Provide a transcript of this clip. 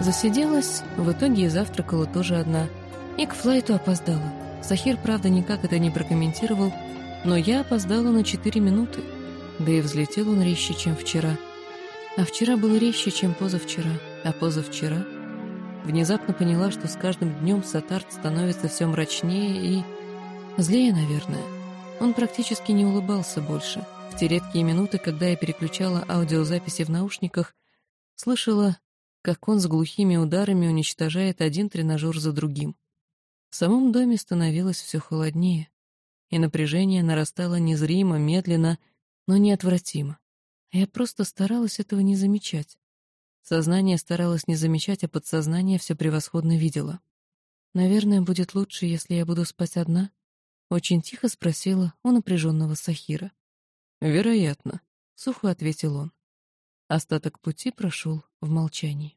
Засиделась, в итоге и завтракала тоже одна. И к флайту опоздала. Сахир, правда, никак это не прокомментировал, но я опоздала на четыре минуты. Да и взлетел он резче, чем вчера. А вчера было резче, чем позавчера. А позавчера... Внезапно поняла, что с каждым днем Сатарт становится все мрачнее и... Злее, наверное. Он практически не улыбался больше. В те редкие минуты, когда я переключала аудиозаписи в наушниках, слышала, как он с глухими ударами уничтожает один тренажер за другим. В самом доме становилось все холоднее, и напряжение нарастало незримо, медленно, но неотвратимо. Я просто старалась этого не замечать. Сознание старалось не замечать, а подсознание все превосходно видело. «Наверное, будет лучше, если я буду спать одна?» Очень тихо спросила у напряженного Сахира. «Вероятно», — сухо ответил он. Остаток пути прошел в молчании.